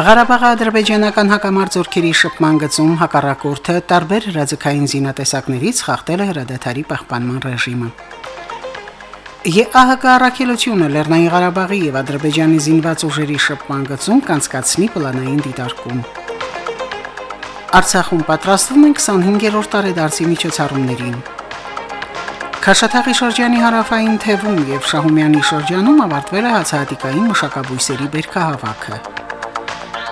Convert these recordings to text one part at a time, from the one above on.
Ղարաբաղի ադրբեջանական հակամարտությունների շփման գծում հակառակորդը տարբեր հրաձգային զինատեսակներից խախտել է հրադադարի պահպանման ռեժիմը։ ԵԱՀԿ առաքելությունը Լեռնային Ղարաբաղի եւ Ադրբեջանի զինված ուժերի շփման գծում կանցկացնի պլանային դիտարկում։ Արցախում պատրաստվում են 25-րդ տարեդարձի միջոցառումներին։ Քաշաթաղի շրջանի հարավային թևում եւ Շահումյանի շրջանում ավարտվել է հացահատիկային մշակաբույսերի բերքահավաքը։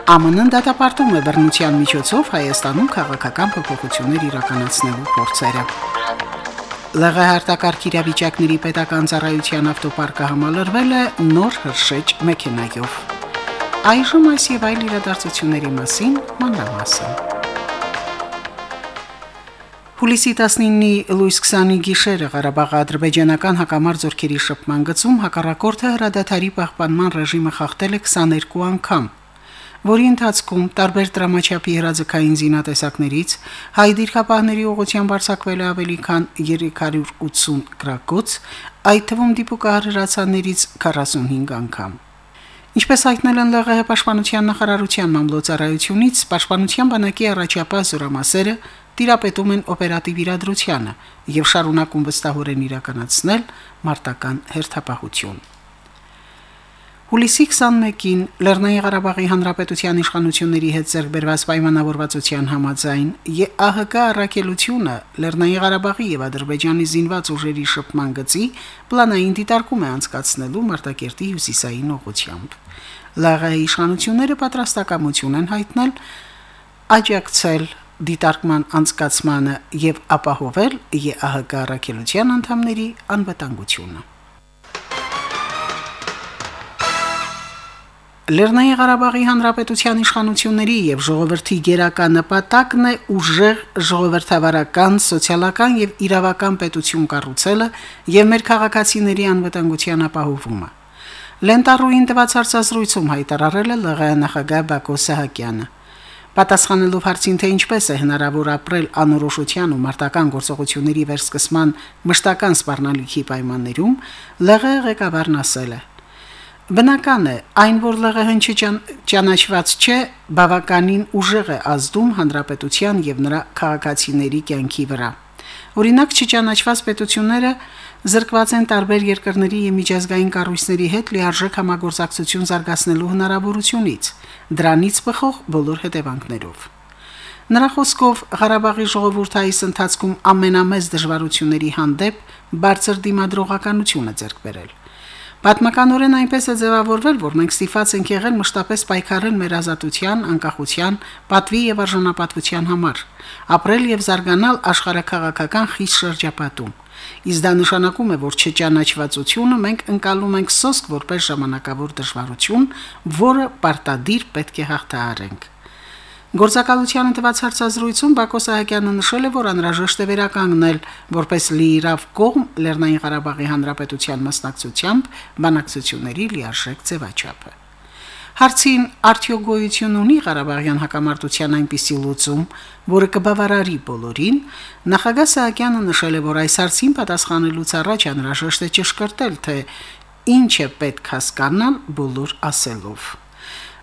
ԱՄՆ-ն դատապարտում է բռնության միջոցով Հայաստանում քաղաքական փոփոխություններ իրականացնելու փորձերը։ ԼՂՀ հարտակարգ իրավիճակների պետական ծառայության ավտոպարկը համալրվել է նոր հրշեջ մեքենայով։ Այժմ այս եւ այլ իրադարձությունների մասին մանրամասն։ Հուլիսի 19-ի լույս 20-ի գիշերը Ղարաբաղի ադրբեջանական հակամարտ զորքերի շփման գծում հակառակորդը հրադադարի պահպանման ռեժիմը խախտել է 22 անգամ, որի ընթացքում տարբեր դրամաչափի հրաձգային զինատեսակներից հայ դիրքապահների ուղղությամբ արձակվել է ավելի քան 380 գրակոց, այդ թվում դիպուկահար հրացաններից 45 անգամ։ Ինչպես հայտնել են ԼՂՀ պաշտպանության նախարարության մամլոյցարայությունից, պաշտպանության բանակի առաջապահ զորամասերը տիրապետում են օպերատիվ իրադրությանը եւ շարունակում վստահորեն իրականացնել մարտական հերթապահություն։ Հուլիսի 21-ին Լեռնային Ղարաբաղի Հանրապետության իշխանությունների հետ ձեռքբերված պայմանավորվածության համաձայն ԵԱՀԿ առաքելությունը Լեռնային Ղարաբաղի եւ Ադրբեջանի զինված ուժերի շփման գծի պլանային դիտարկում է անցկացնելու Մարտակերտի հյուսիսային ուղությամբ։ ԼՂՀ իշխանությունները պատրաստակամություն են հայտնել աջակցել դիտարկման անցկացմանը եւ ապահովել ԵԱՀԿ առաքելության անդամների անվտանգությունը։ Լեռնային Ղարաբաղի Հանրապետության իշխանությունների եւ ժողովրդի գերական նպատակն է ուժեղ ժողովրդավարական, սոցիալական եւ իրավական պետություն կառուցելը եւ մեր քաղաքացիների անվտանգության ապահովումը։ Լենտարույին տված հարցազրույցում հայտարարել է ԼՂ նախագահ Բակո Սահակյանը։ Պատասխանելով հարցին, թե ինչպես է հնարավոր ապրել անորոշության ու մարտական գործողությունների վերսկսման մշտական սպառնալիքի պայմաններում, ԼՂ ղեկավարն ասել է. Բնական է, այն որ ԼՂՀ-ն չճանաչված չէ, բավականին ուժեղ է ազդում հանրապետության եւ նրա քաղաքացիների կյանքի վրա։ Օրինակ չճանաչված պետությունները զրկված են տարբեր երկրների եւ միջազգային կառույցների հետ լիարժեք համագործակցություն զարգացնելու հնարավորությունից, դրանից բխող բոլոր հետևանքներով։ Նրա խոսքով Ղարաբաղի ժողովուրդը այս ընթացքում ամենամեծ դժվարությունների հանդեպ բարձր դիմադրողականություն է ձեռք բերել։ Պատմականորեն այնպես է ձևավորվել, որ մենք ստիփած ենք եղել մշտապես պայքարել մեր ազատության, անկախության, պատվի եւ արժանապատվության համար, ապրել եւ զարգանալ աշխարհակաղակական խիստ շրջապատում։ Իսկ դա նշանակում է, որ չճանաչվածությունը մենք ընկալում ենք սոսկ որպես ժամանակավոր դժվարություն, որը պարտադիր պետք է հաղթահարենք։ Գործակալության տված հարցազրույցում Բակո Սահակյանը նշել է, որ անհրաժեշտ է վերականգնել որպես լիիրավ կողմ Լեռնային Ղարաբաղի Հանրապետության մասնակցությամբ բանակցությունների լիարժեք ձևաչափը։ Հարցին արդյոք գոյություն ունի Ղարաբաղյան հակամարտության այնպիսի լուծում, որը կբավարարի բոլորին, նախագահ Սահակյանը նշել է, որ այս հարցին պատասխանելուց առաջ անհրաժեշտ է ճշգրտել, թե ինչ է պետք հասկանալ բոլոր ասելով։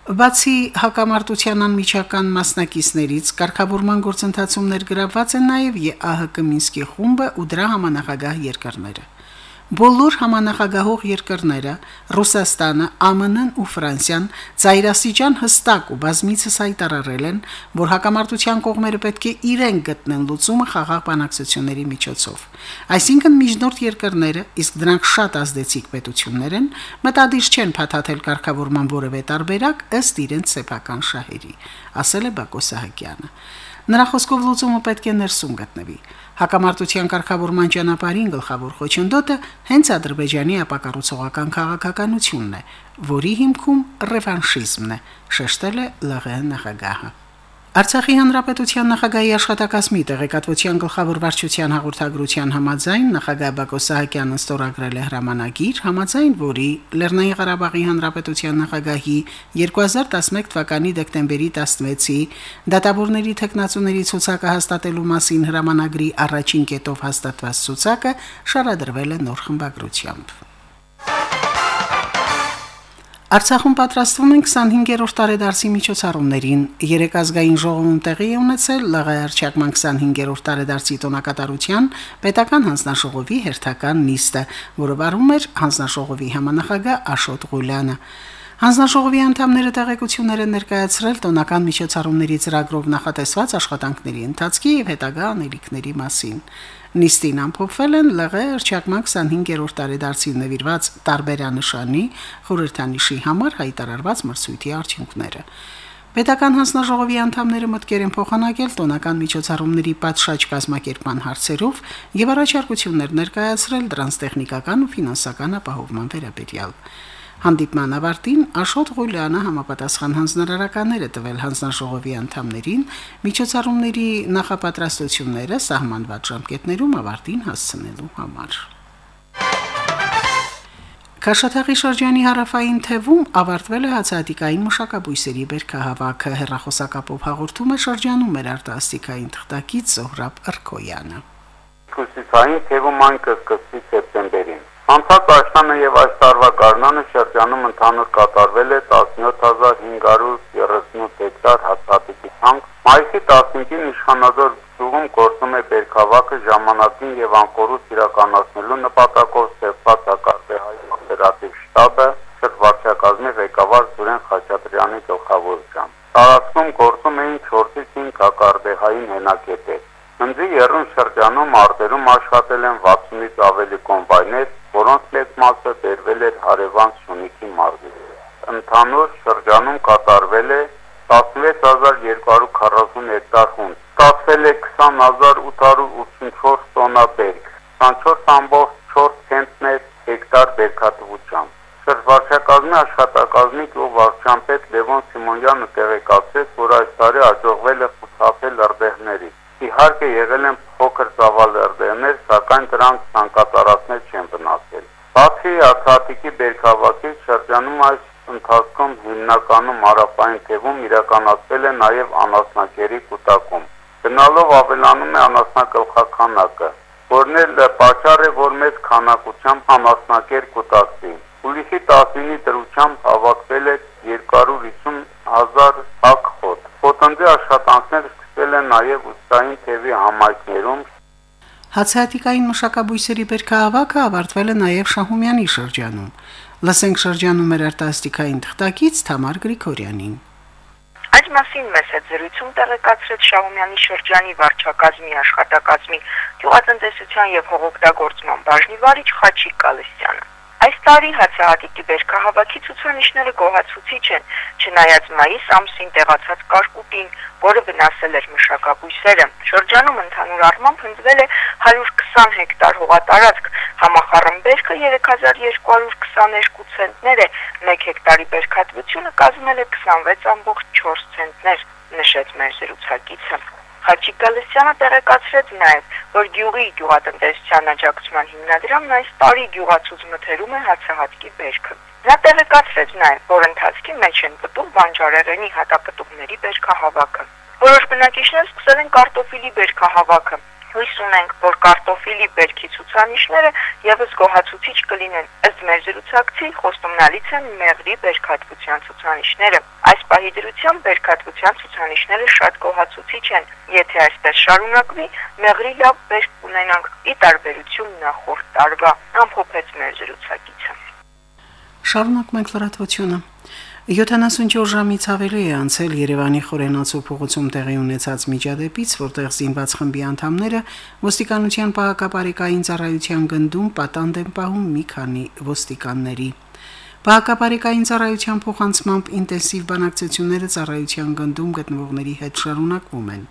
Բացի հակամարտության անմիջական մասնակիցներից կարգավորման գործընթացում ներգրավված են նաև ԵԱՀԿ Մինսկի խումբը ու դրա համանախագահ երկրները։ Բոլոր համանախագահող երկրները՝ Ռուսաստանը, ԱՄՆ-ն ու Ֆրանսիան ծայրասիջան հստակ ու բազմիցս հայտարարել են, որ հակամարտության կողմերը պետք է իրեն գտնեն լուծումը խաղաղ բանակցությունների միջոցով։ Այսինքն միջնորդ երկրները, իսկ դրանք շատ ազդեցիկ պետություններ են, մտադիր չեն փաթաթել կարգավորման որևէ տարբերակ ըստ իրենց սեփական շահերի, ասել է Բակո Սահակյանը։ Նրա խոսքով լուծումը պետք է ներսում գտնվի։ Հակամարտության կարգավորման ճանապարհին գլխավոր խոչընդոտը հենց Ադրբեջանի ապակառուցողական քաղաքականությունն է, որի հիմքում ռևանշիզմն է, շեշտել է ԼՂՀ նախագահը։ Արցախի հանրապետության նախագահի աշխատակազմի տեղեկատվության գլխավոր վարչության հաղորդագրության համաձայն նախագահ Բակո Սահակյանը ստորագրել է հրամանագիր, համաձայն որի Լեռնային Ղարաբաղի հանրապետության նախագահի 2011 թվականի դեկտեմբերի 16-ի դատավորների տեխնացուների ցուցակը հաստատելու մասին հրամանագրի առաջին կետով հաստատված ցուցակը շարադրվել է նոր խմբագրությամբ։ Արցախում պատրաստվում են 25-րդ տարեդարձի միջոցառումներին։ Երեք ազգային ժողովում տեղի է ունեցել ԼՂ արչակման 25-րդ տարեդարձի տոնակատարության պետական հանձնաժողովի հերթական նիստը, որը վարում էր հանձնաժողովի համանախագահ Աշոտ Ղուլյանը։ Հանձնաժողովի անդամները տեղեկություններ են ներկայացրել տոնական միջոցառումների ծրագրով նախատեսված աշխատանքների ընթացքի եւ հետագա անելիքների մասին։ Նիստին ամփոփվել են ԼՂ արչակման 25-րդ տարեդարձին նվիրված տարբերանշանի խորհրդանիշի համար հայտարարված մրցույթի արդյունքները։ Պետական հանձնաժողովի անդամները մտկեր են փոխանակել տոնական միջոցառումների պատշաճ կազմակերպման հարցերով եւ առաջարկություններ ներկայացրել դրանց տեխնիկական ու ֆինանսական ապահովման վերաբերյալ։ Հանդիպման ավարտին Աշոտ Ղուլյանը համապատասխան հանձնարարականներ է տվել հանձնաժողովի անդամներին միջոցառումների նախապատրաստությունները սահմանված ժամկետներում ավարտին հասցնելու համար։ Քաշաթաղի շրջանի հարավային թևում ավարտվել է հացահատիկային մշակաբույսերի բերքահավաքը հերրախոսակապով հաղորդում է շրջանում մեր արտասթիկային թղթակից Զոհրաբ Արքոյանը։ Կուսիցային թևում այն կսկսվի սեպտեմբերին։ Անցած աշնանը եւ այս տարվա գարնանը շրջանում ընդհանուր կատարվել է 17538 հեկտար հացատիկի ցանկ։ Մայիսի 15-ին Իշխանադոր գյուղում գործում է բերքավակը ժամանակին եւ անկորուց իրականացնելու նպատակով ստեղծված հակարդեհայի օպերատիվ շտաբը շրջվարչակազմի ղեկավար Սուրեն Խաչատրյանի գլխավորությամբ։ Տարածքում գործում էին 4-ից 5 հակարդեհային հենակետեր։ Հնձի երուն շրջանում արտերում աշխատել են 60-ից ավելի կոմբայներ, որոնց մեծ մասը բերվել էր հարևան Սյունիքի մարզից։ Ընդհանուր շրջանում կատարվել է 16240 հեկտար հունձ, ստացվել է 20884 տոննա բերք, 24.4 ցենտներ հեկտար բերքատվությամբ։ Շրջվարչակազմի աշխատակազմի գյուղ վարչապետ Լևոն Սիմոնյանը տեղեկացրեց, որ այս տարի աջողվել է խուսափել լրդեհների։ Իհարկե եղել են փոքր ծավալերներ, սակայն դրանք ցանկատարածներ չեն վնասել։ Բացի Արցախի Բերքավակի շրջանում այս ընթացքում հիմնականում հարավային թևում իրականացվել է նաև անասնակերի կൂട്ടակում։ Գնալով ավելանում է անասնակղխականակը, որն էլ պատճառ է, որ մեծ քանակությամբ անասնակեր կուտակվի։ Հուլիսի 19-ի դրությամբ հավաքվել է 250 հազար հակ խոտ։ Խոտնձի աշխատանքները սկսվել են նաև ուստային թևի համայնքներում, Հացահատիկային մշակաբույսերի բերքահավաքը ավարտվել է նաև Շահումյանի շրջանում։ Լսենք շրջանում մեր արտասթիկային թղթակից Թամար Գրիգորյանին։ Այս մասին մեծ է զրույցում տեղեկացրեց Շահումյանի շրջանի վարչակազմի աշխատակազմի գյուղատնտեսության եւ հողօգտագործման բաժնի վարիչ Խաչիկ Գալստյանը։ Այս տարի հացահատիկի բերքահավաքի ցուցանիշները գոհացուցիչ են, չնայած մայիս ամսին տեղացած կարկուտին, որը վնասել էր մշակաբույսերը։ Շրջանում ընդհանուր առմամբ հնձվել է 120 հեկտար հողատարածք, համախառն բերքը 3222 ցենտներ է, 1 հեկտարի բերքատվությունը կազմել է 26.4 ցենտներ, նշեց մեր զրուցակիցը։ Խաչիկ Գալստյանը տեղեկացրեց նաև, որ գյուղի գյուղատնտեսության աջակցման հիմնադրամն այս տարի գյուղացուց մթերում է հացահատկի բերքը։ Նա տեղեկացրեց նաև, որ ընթացքի մեջ են պտուղ բանջարեղենի հատապտուղների բերքահավաքը։ Որոշ բնակիչներ սկսել են կարտոֆիլի բերքահավաքը, հույս ունենք, որ կարտոֆիլի բերքի ցուցանիշները եւս գոհացուցիչ կլինեն։ Ըստ մեր զրուցակցի խոստումնալից են մեղրի բերքատվության ցուցանիշները։ Այս պահի դրությամբ բերքատվության ցուցանիշները շատ գոհացուցիչ են։ Եթե այսպես շարունակվի, մեղրի լավ բերք կունենանք՝ ի տարբերություն նախորդ տարվա, ամփոփեց մեր զրուցակիցը։ Շարունակում ենք լրատվությունը։ 74 ժամից ավելի է անցել Երևանի Խորենացու փողոցում տեղի ունեցած միջադեպից, որտեղ զինված խմբի անդամները ոստիկանության պահակապարեկային ծառայության գնդում պատանդ են պահում մի քանի ոստիկանների։ Պահակապարեկային ծառայության փոխանցմամբ ինտենսիվ բանակցությունները ծառայության գնդում գտնվողների հետ շարունակվում են։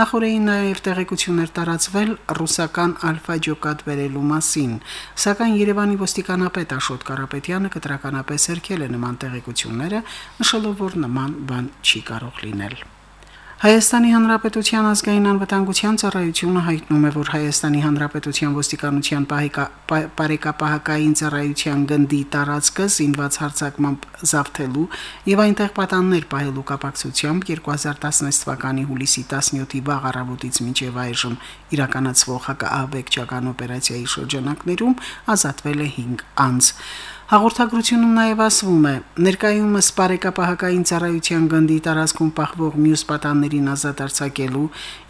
Նախորդին նաև տեղեկություններ տարածվել ռուսական Ալֆա ջոկատ վերելու մասին, սակայն Երևանի ոստիկանապետ Աշոտ Կարապետյանը կտրականապես հերքել է նման տեղեկությունները, նշելով, որ նման բան չի կարող լինել։ Հայաստանի Հանրապետության ազգային անվտանգության ծառայությունը հայտնում է, որ Հայաստանի Հանրապետության ոստիկանության բարեկապահական ծառայության գնդի տարածքը զինված հարձակմամբ զավթելու եւ այնտեղ պատաններ պահելու կապակցությամբ 2016 թվականի հուլիսի 17-ի վաղ առավոտից մինչև այժմ իրականացվող հակաահաբեկչական օպերացիայի շրջանակներում ազատվել է 5 անձ։ Հաղորդագրությունում նաև ասվում է. ներկայումս բարեկապահական ծառայության գնդի տարածքում պահվող մյուս պատաններին ազատ արձակելու,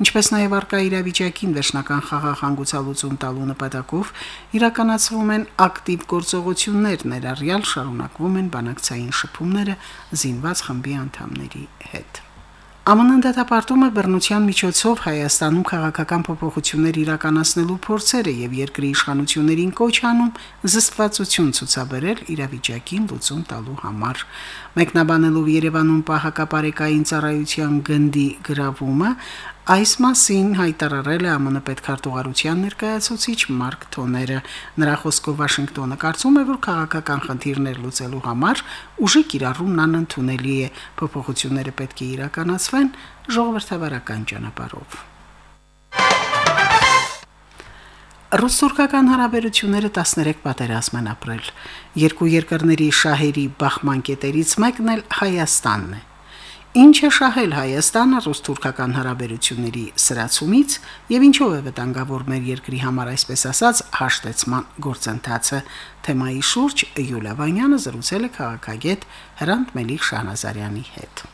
ինչպես նաև արկա իրավիճակին վերջնական խաղաղ հանգուցալուծում տալու նպատակով իրականացվում են ակտիվ գործողություններ, ներառյալ շարունակվում են բանակցային շփումները զինված խմբի անդամների հետ։ ԱՄՆ-ն դատապարտում է բռնության միջոցով Հայաստանում քաղաքական փոփոխություններ իրականացնելու փորձերը եւ երկրի իշխանություններին կոչ անում զսպվածություն ցուցաբերել իրավիճակին լուծում տալու համար։ Մեկնաբանելով Երևանում պահակապարեկային ծառայության գնդի գրավումը, Այս մասին հայտարարել է ԱՄՆ պետքարտուղարության ներկայացուցիչ Մարկ Թոները։ Նրա խոսքով Վաշինգտոնը կարծում է, որ քաղաքական խնդիրներ լուծելու համար ուժի կիրառումն անընդունելի է։ Փոփոխությունները պետք է իրականացվեն ժողովրդավարական ճանապարհով։ Ռուս-թուրքական հարաբերությունները 13 պատերազմ են ապրել։ Երկու երկրների շահերի բախման կետերից մեկն էլ Հայաստանն է։ Ինչ է շահել Հայաստանը ռուս-թուրքական հարաբերությունների սրացումից եւ ինչով է վտանգավոր մեր երկրի համար այսպես ասած հաշտեցման գործընթացը թեմայի շուրջ Յուլիա Վանյանը զրուցել է քաղաքագետ Հրանտ Մելիք Շահնազարյանի հետ։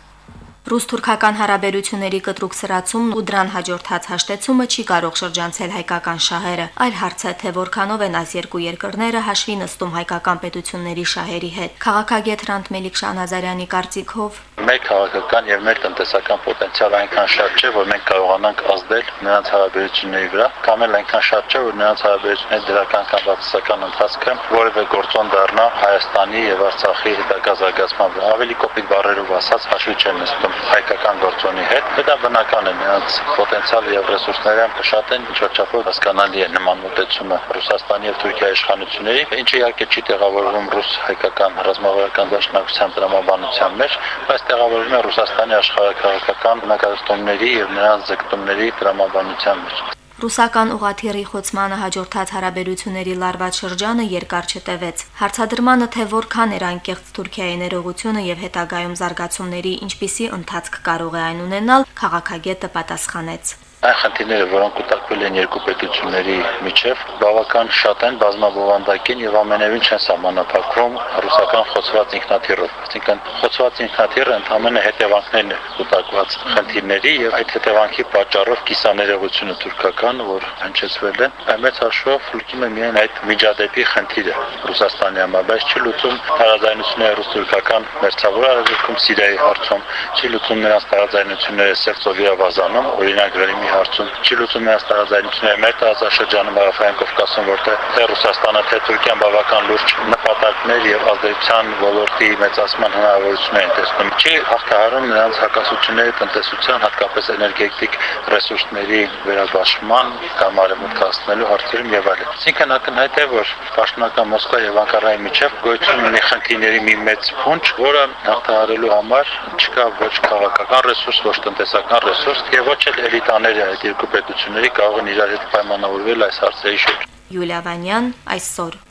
Ռուս-թուրքական հարաբերությունների կտրուկ սրացումն ու դրան հաջորդած հաշտեցումը չի կարող շրջանցել հայկական շահերը, այլ հարց է, թե որքանով են այս երկու երկրները հաշվի նստում հայկական պետությունների շահերի հետ։ Քաղաքագետ Հրանտ Մելիք Շանազարյանի կարծիքով մեր քաղաքական եւ մեր տնտեսական պոտենցիալը այնքան շատ չէ, որ մենք կարողանանք ազդել նրանց հարաբերությունների վրա, կամ էլ այնքան շատ չէ, որ նրանց հարաբերությունների դրական կամ բացասական ընթացքը որևէ գործոն դառնա Հայաստանի եւ Արցախի հետագա զարգացման վրա։ Ավելի կոպիտ բառերով ասած, հաշվի չեն նստում հայկական գործոնի հետ, դա բնական է, նրանց պոտենցիալը եւ ռեսուրսները շատ են, ինչ չափով հասկանալի է նման մոտեցումը Ռուսաստանի եւ Թուրքիայի իշխանությունների, ինչը իհարկե չի տեղավորվում ռուս-հայկական ռազմավարական դաշնակցության դրամաբանության մեջ, բայց տեղավորվում է Ռուսաստանի աշխարհակաղակական նկատողների եւ նրանց ձգտումների դրամաբանության մեջ։ Ռուսական ուղաթիռի խոցմանը հաջորդած հարաբերությունների լարված շրջանը երկար չտևեց։ Հարցադրմանը թե որքան էր անկեղծ Թուրքիայի ներողությունը եւ հետագայում զարգացումների ինչպիսի ընթացք կարող է այն ունենալ, քաղաքագետը պատասխանեց այն խնդիրները, որոնք կուտակվել են երկու պետությունների միջև, բավական շատ են, բազմաբովանդակ են եւ ամենևին չեն սահմանափակվում ռուսական խոցված ինքնաթիռով։ Այսինքն խոցված ինքնաթիռը ընդհանրապես հետևանքներն է կուտակված խնդիրների եւ այդ հետևանքի պատճառով կիսաներողությունը թուրքական, որ հնչեցվել է, մեծ հաշվով լուծում է միայն այդ միջադեպի խնդիրը Ռուսաստանի համար, բայց չի լուծում տարաձայնությունները ռուս-թուրքական մերձավոր արևելքում Սիրիայի հարցում, չի լուծում նրանց տարաձայնությունները Սերծովի ավազանում, օրինակ Ռիմի հարցում. Չի լուծում նրանց տարաձայնությունները. Մեր տարածաշրջանում Հարավային Կովկասում, որտեղ թե Ռուսաստանը, թե Թուրքիան բավական լուրջ նպատակներ եւ ազդեցության ոլորտի մեծացման հնարավորություններ տեսնում։ Չի հաղթահարում նրանց հակասությունների տնտեսության, հատկապես էներգետիկ ռեսուրսների վերաբաշխման կամ արևմուտքացնելու հարցերում եւ այլն։ Այսինքն ակնհայտ է, որ պաշտոնական Մոսկվա եւ Անկարայի միջև գոյություն ունի խնդիրների մի մեծ փունջ, որը հաղթահարելու համար չկա ոչ քաղաքական ռեսուրս, ոչ տնտեսական ռեսուրս եւ ոչ էլ էլիտաները այդ երկու պետությունների կարող են իրար հետ պայմանավորվել այս հարցերի շուրջ։ Յուլիա Վանյան այսօր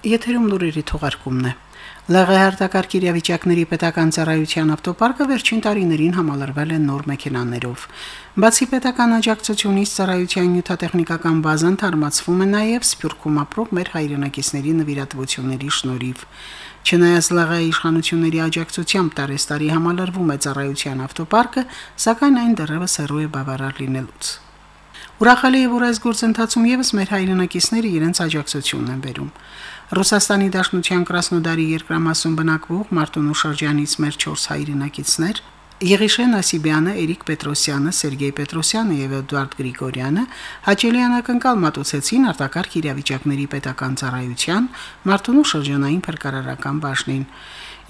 Եթերում լուրերի թողարկումն է։ ԼՂ հարտակարգ իրավիճակների պետական ծառայության ավտոպարկը վերջին տարիներին համալրվել է նոր մեքենաներով։ Բացի պետական աջակցությունից ծառայության նյութատեխնիկական բազան թարմացվում է նաև Սփյուռքում ապրող մեր հայրենակիցների նվիրատվությունների շնորհիվ։ Չնայած ԼՂ իշխանությունների աջակցությամբ տարեստարի համալրվում է ծառայության ավտոպարկը, սակայն այն դեռևս հեռու է բավարար լինելուց։ Ուրախալի է, որ այս գործընթացում եւս մեր հայրենակիցները իրենց աջակցությունն են բերում։ Ռուսաստանի Դաշնության Կրասնոդարի երկրամասում բնակվող Մարտունու շրջանից մեր 4 հայրենակիցներ Եղիշեն Ասիբյանը, Էրիկ Պետրոսյանը, Սերգեյ Պետրոսյանը եւ Էդուարդ Գրիգորյանը հաճելի անակնկալ մատուցեցին արտակարգ իրավիճակների պետական ծառայության Մարտունու շրջանային փրկարարական բաժնին։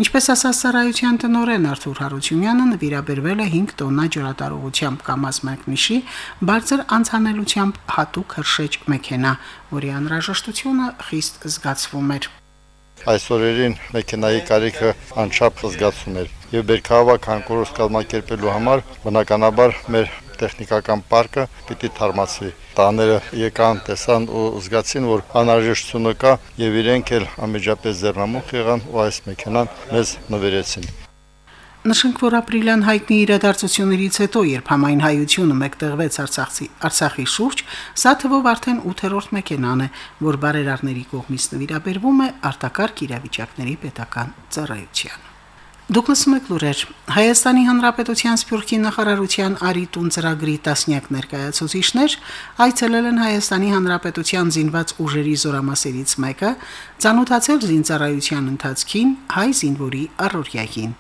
Ինչպես ասաց ծառայության տնօրեն Արթուր Հարությունյանը, նվիրաբերվել է 5 տոննա ջրատարողությամբ կամազ մեկնիշի բարձր անցանելությամբ հատուկ հրշեջ մեքենա, որի անհրաժեշտությունը խիստ զգացվում էր։ այս օրերին մեքենայի կարիքը անչափ զգացում էր եւ բերքահավաք հանկորոշ կազմակերպելու համար բնականաբար մեր տեխնիկական պարկը պիտի թարմացվի։ Տաները եկան, տեսան ու զգացին, որ անհրաժեշտությունը կա եւ իրենք էլ անմիջապես ձեռնամուխ եղան ու այս մեքենան մեզ նվիրեցին։ Նշենք, որ ապրիլյան հայտնի իրադարձություններից հետո, երբ համայն հայությունը մեկտեղվեց Արցախի Արցախի շուրջ, սա թվով արդեն 8-րդ մեքենան է, որ բարերարների կողմից նվիրաբերվում է արտակարգ իրավիճակների պետական ծառայության։ Դուք լսում եք լուրեր։ Հայաստանի Հանրապետության Սփյուռքի նախարարության Արիտուն ծրագրի տասնյակ ներկայացուցիչներ այցելել են Հայաստանի Հանրապետության զինված ուժերի զորամասերից մեկը, ցանոթացել զինծառայության ընթացքին հայ զինվորի առօրյային։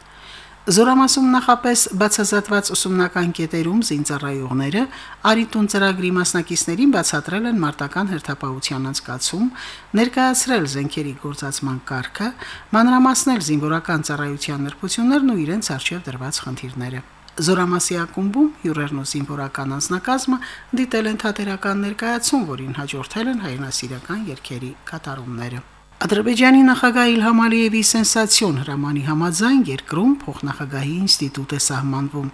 Զորամասում նախապես բացազատված ուսումնական կետերում զինծառայողները Արիտուն ծրագրի մասնակիցներին բացատրել են մարտական հերթապահության անցկացում, ներկայացրել զենքերի գործածման կարգը, մանրամասնել զինվորական ծառայության նրբություններն ու իրենց արժև դրված խնդիրները։ Զորամասի ակումբում հյուրերն ու զինվորական անձնակազմը դիտել են թատերական ներկայացում, որին հաջորդել են հայրենասիրական երկերի կատարումները։ Ադրբեջանի նախագահ Իլհամ Ալիևի սենսացիոն հրամանի համաձայն երկրում փոխնախագահի ինստիտուտ է սահմանվում։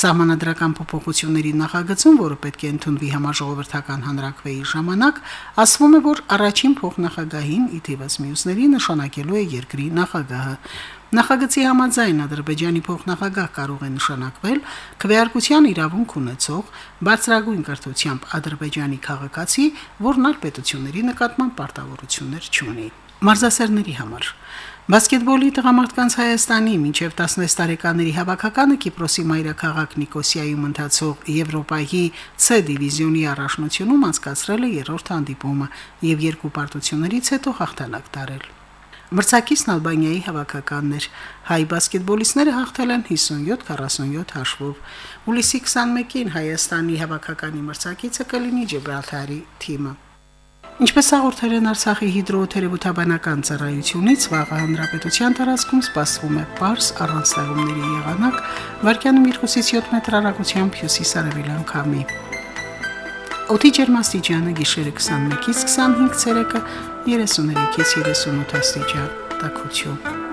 Սահմանադրական փոփոխությունների նախագծում, որը պետք է ընդունվի համաժողովրդական հանրակրվեի ժամանակ, ասվում է, որ առաջին փոխնախագահին ի թիվս մյուսների նշանակելու է երկրի նախագահը։ Նախագծի համաձայն Ադրբեջանի փոխնախագահ կարող է նշանակվել քվեարկության իրավունք ունեցող բարձրագույն կրթությամբ Ադրբեջանի քաղաքացի, որն այլ պետությունների նկատմամբ պարտավորություններ չունի մարզասերների համար։ Բասկետբոլի տղամարդկանց Հայաստանի մինչև 16 տարեկաների հավաքականը Կիպրոսի մայրաքաղաք Նիկոսիայում ընթացող Եվրոպայի C դիվիզիոնի առաջնությունում անցկացրել է երրորդ հանդիպումը եւ երկու պարտություններից հետո հաղթանակ տարել։ Մրցակիցն Ալբանիայի հավաքականներ հայ բասկետբոլիստները հաղթել են 57-47 հաշվով։ Հուլիսի 21-ին Հայաստանի հավաքականի մրցակիցը կլինի Ջիբրալթարի թիմը։ Ինչպես հաղորդել են Արցախի հիդրոթերապևտաբանական ծառայությունից, վաղը հանրապետության տարածքում սպասվում է պարս առանց ձեղումների եղանակ, վարկյանում 2-ից 7 մետր հեռագությամբ հյուսիս-արևելյան քամի։ Օդի ջերմաստիճանը գիշերը 21-ից 25 ցելսիուսը, 33-ից 38 աստիճան, տաքություն։